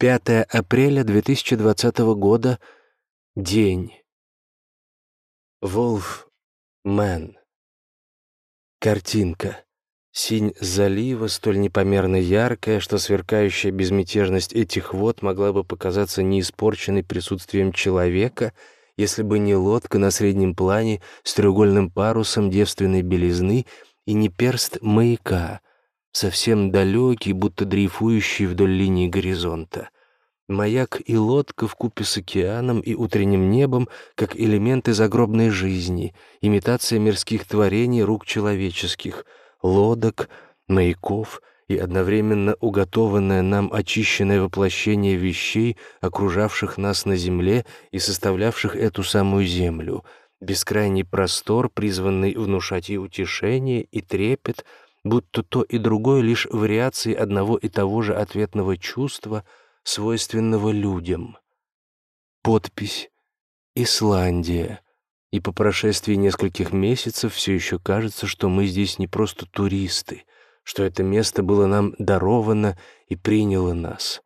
5 апреля 2020 года. День. Волф Мэн. Картинка. Синь залива, столь непомерно яркая, что сверкающая безмятежность этих вод могла бы показаться неиспорченной присутствием человека, если бы не лодка на среднем плане с треугольным парусом девственной белизны и не перст маяка, совсем далекий, будто дрейфующий вдоль линии горизонта. Маяк и лодка в купе с океаном и утренним небом, как элементы загробной жизни, имитация мирских творений рук человеческих, лодок, маяков и одновременно уготованное нам очищенное воплощение вещей, окружавших нас на земле и составлявших эту самую землю, бескрайний простор, призванный внушать и утешение, и трепет, будто то и другое лишь вариации одного и того же ответного чувства — свойственного людям. Подпись «Исландия». И по прошествии нескольких месяцев все еще кажется, что мы здесь не просто туристы, что это место было нам даровано и приняло нас.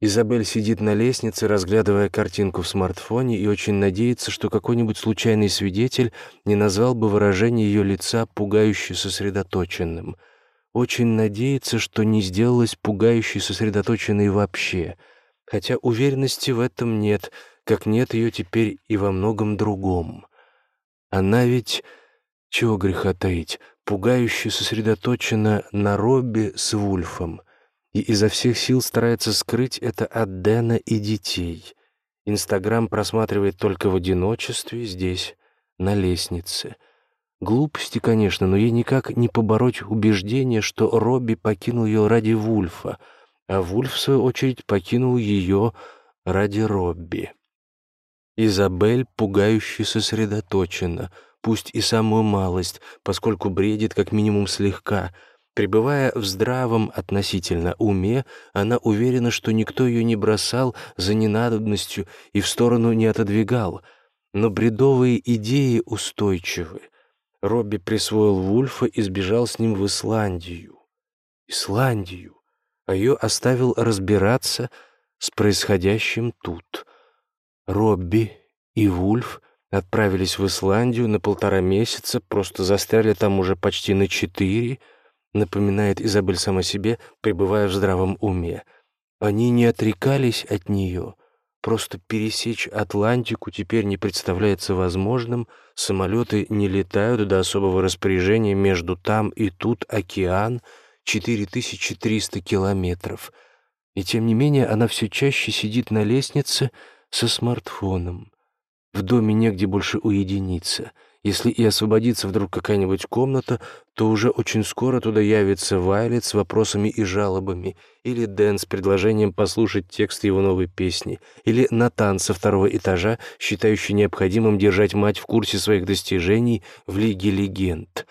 Изабель сидит на лестнице, разглядывая картинку в смартфоне и очень надеется, что какой-нибудь случайный свидетель не назвал бы выражение ее лица пугающе сосредоточенным — очень надеется, что не сделалась пугающе сосредоточенной вообще, хотя уверенности в этом нет, как нет ее теперь и во многом другом. Она ведь, чего греха таить, пугающе сосредоточена на Робби с Вульфом и изо всех сил старается скрыть это от Дэна и детей. Инстаграм просматривает только в одиночестве здесь, на лестнице — Глупости, конечно, но ей никак не побороть убеждение, что Робби покинул ее ради Вульфа, а Вульф, в свою очередь, покинул ее ради Робби. Изабель пугающе сосредоточена, пусть и самую малость, поскольку бредит как минимум слегка. Пребывая в здравом относительно уме, она уверена, что никто ее не бросал за ненадобностью и в сторону не отодвигал. Но бредовые идеи устойчивы — Робби присвоил Вульфа и сбежал с ним в Исландию. Исландию, а ее оставил разбираться с происходящим тут. Робби и Вульф отправились в Исландию на полтора месяца, просто застряли там уже почти на четыре, напоминает Изабель сама себе, пребывая в здравом уме. Они не отрекались от нее — Просто пересечь Атлантику теперь не представляется возможным, самолеты не летают до особого распоряжения между там и тут океан, 4300 километров. И тем не менее она все чаще сидит на лестнице со смартфоном. В доме негде больше уединиться — если и освободится вдруг какая-нибудь комната, то уже очень скоро туда явится Вайлет с вопросами и жалобами, или Дэн с предложением послушать текст его новой песни, или Натан со второго этажа, считающий необходимым держать мать в курсе своих достижений в Лиге Легенд.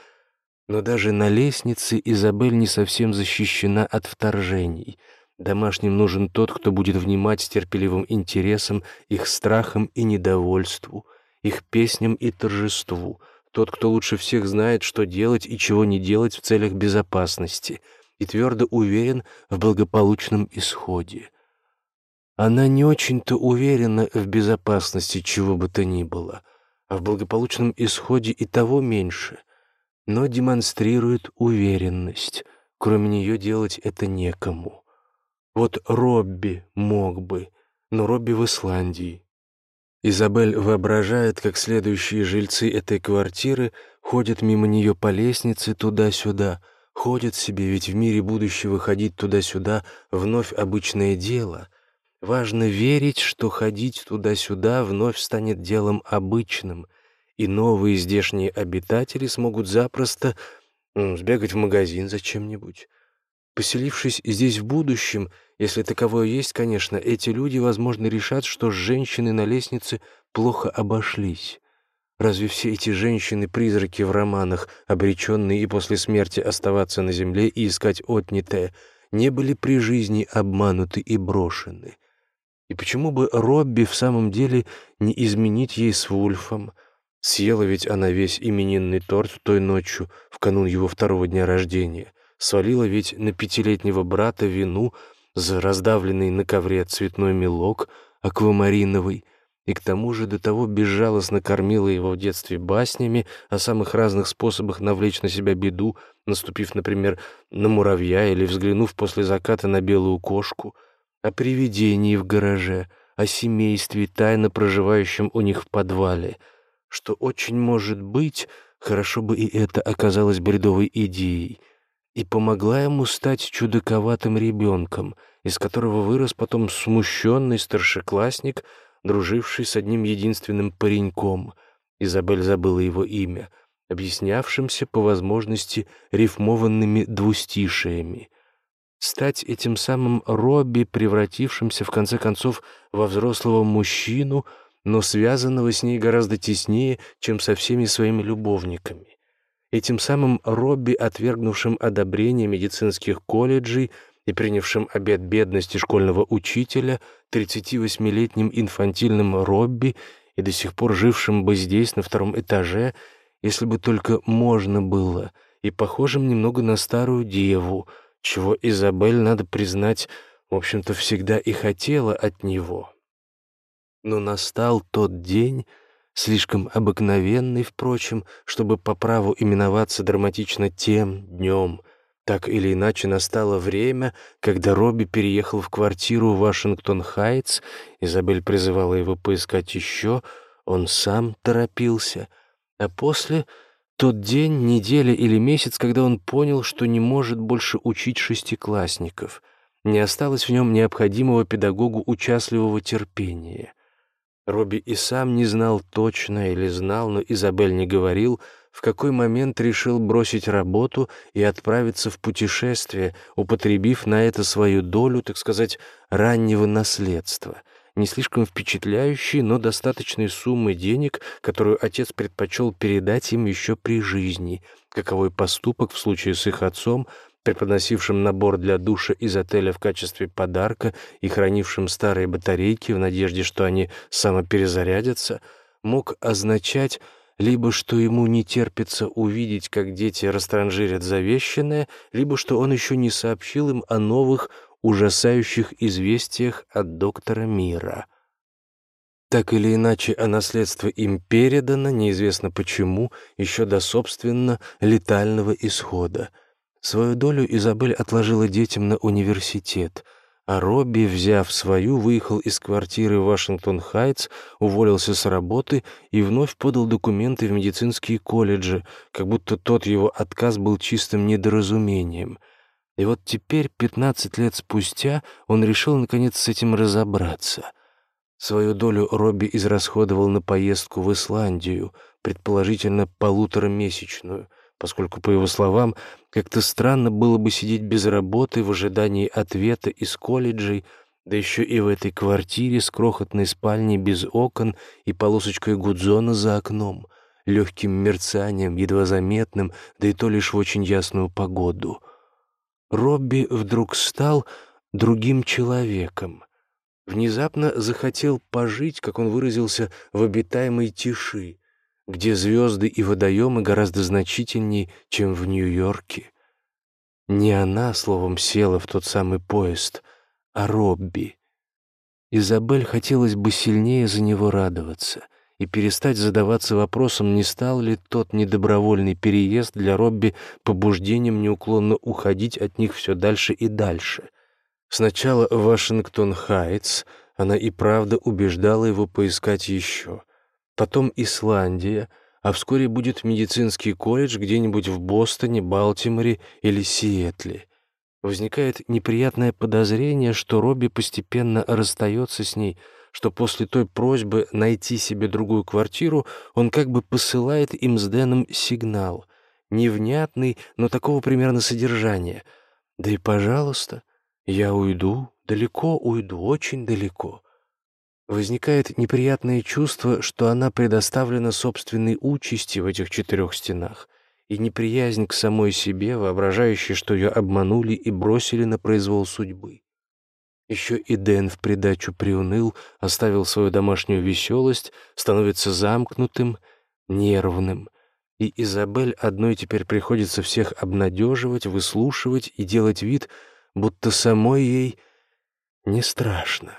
Но даже на лестнице Изабель не совсем защищена от вторжений. Домашним нужен тот, кто будет внимать с терпеливым интересом их страхам и недовольству — их песням и торжеству, тот, кто лучше всех знает, что делать и чего не делать в целях безопасности, и твердо уверен в благополучном исходе. Она не очень-то уверена в безопасности чего бы то ни было, а в благополучном исходе и того меньше, но демонстрирует уверенность. Кроме нее делать это некому. Вот Робби мог бы, но Робби в Исландии, Изабель воображает, как следующие жильцы этой квартиры ходят мимо нее по лестнице туда-сюда, ходят себе, ведь в мире будущего ходить туда-сюда вновь обычное дело. Важно верить, что ходить туда-сюда вновь станет делом обычным, и новые здешние обитатели смогут запросто сбегать в магазин за чем-нибудь. Поселившись здесь в будущем, если таковое есть, конечно, эти люди, возможно, решат, что женщины на лестнице плохо обошлись. Разве все эти женщины-призраки в романах, обреченные и после смерти оставаться на земле и искать отнятое, не были при жизни обмануты и брошены? И почему бы Робби в самом деле не изменить ей с Вульфом? Съела ведь она весь именинный торт той ночью, в канун его второго дня рождения. Свалила ведь на пятилетнего брата вину — за раздавленный на ковре цветной мелок аквамариновый, и к тому же до того безжалостно кормила его в детстве баснями о самых разных способах навлечь на себя беду, наступив, например, на муравья или взглянув после заката на белую кошку, о привидении в гараже, о семействе, тайно проживающем у них в подвале, что очень может быть, хорошо бы и это оказалось бредовой идеей, и помогла ему стать чудаковатым ребенком, из которого вырос потом смущенный старшеклассник — друживший с одним единственным пареньком, Изабель забыла его имя, объяснявшимся по возможности рифмованными двустишиями. Стать этим самым Робби, превратившимся в конце концов во взрослого мужчину, но связанного с ней гораздо теснее, чем со всеми своими любовниками. Этим самым Робби, отвергнувшим одобрение медицинских колледжей, и принявшим обет бедности школьного учителя, 38-летним инфантильным Робби и до сих пор жившим бы здесь, на втором этаже, если бы только можно было, и похожим немного на старую деву, чего Изабель, надо признать, в общем-то, всегда и хотела от него. Но настал тот день, слишком обыкновенный, впрочем, чтобы по праву именоваться драматично тем днем — так или иначе, настало время, когда Робби переехал в квартиру в Вашингтон-Хайтс, Изабель призывала его поискать еще, он сам торопился, а после — тот день, неделя или месяц, когда он понял, что не может больше учить шестиклассников, не осталось в нем необходимого педагогу участливого терпения. Робби и сам не знал точно или знал, но Изабель не говорил — в какой момент решил бросить работу и отправиться в путешествие, употребив на это свою долю, так сказать, раннего наследства, не слишком впечатляющей, но достаточной суммы денег, которую отец предпочел передать им еще при жизни, каковой поступок в случае с их отцом, преподносившим набор для душа из отеля в качестве подарка и хранившим старые батарейки в надежде, что они самоперезарядятся, мог означать либо что ему не терпится увидеть, как дети растранжирят завещанное, либо что он еще не сообщил им о новых ужасающих известиях от доктора Мира. Так или иначе, а наследство им передано, неизвестно почему, еще до, собственно, летального исхода. Свою долю Изабель отложила детям на университет — а Робби, взяв свою, выехал из квартиры Вашингтон-Хайтс, уволился с работы и вновь подал документы в медицинские колледжи, как будто тот его отказ был чистым недоразумением. И вот теперь, 15 лет спустя, он решил наконец с этим разобраться. Свою долю Робби израсходовал на поездку в Исландию, предположительно полуторамесячную — поскольку, по его словам, как-то странно было бы сидеть без работы в ожидании ответа из колледжей, да еще и в этой квартире с крохотной спальней без окон и полосочкой гудзона за окном, легким мерцанием, едва заметным, да и то лишь в очень ясную погоду. Робби вдруг стал другим человеком. Внезапно захотел пожить, как он выразился, в обитаемой тиши, где звезды и водоемы гораздо значительнее, чем в Нью-Йорке. Не она, словом, села в тот самый поезд, а Робби. Изабель хотелось бы сильнее за него радоваться и перестать задаваться вопросом, не стал ли тот недобровольный переезд для Робби побуждением неуклонно уходить от них все дальше и дальше. Сначала Вашингтон-Хайтс, она и правда убеждала его поискать еще — потом Исландия, а вскоре будет медицинский колледж где-нибудь в Бостоне, Балтиморе или Сиэтле. Возникает неприятное подозрение, что Робби постепенно расстается с ней, что после той просьбы найти себе другую квартиру он как бы посылает им с Дэном сигнал, невнятный, но такого примерно содержания. «Да и пожалуйста, я уйду, далеко уйду, очень далеко». Возникает неприятное чувство, что она предоставлена собственной участи в этих четырех стенах, и неприязнь к самой себе, воображающей, что ее обманули и бросили на произвол судьбы. Еще и Дэн в придачу приуныл, оставил свою домашнюю веселость, становится замкнутым, нервным. И Изабель одной теперь приходится всех обнадеживать, выслушивать и делать вид, будто самой ей не страшно.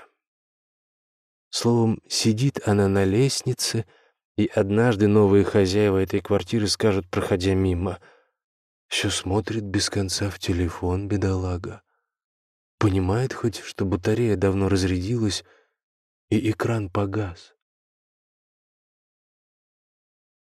Словом, сидит она на лестнице, и однажды новые хозяева этой квартиры скажут, проходя мимо, все смотрит без конца в телефон, бедолага. Понимает хоть, что батарея давно разрядилась, и экран погас.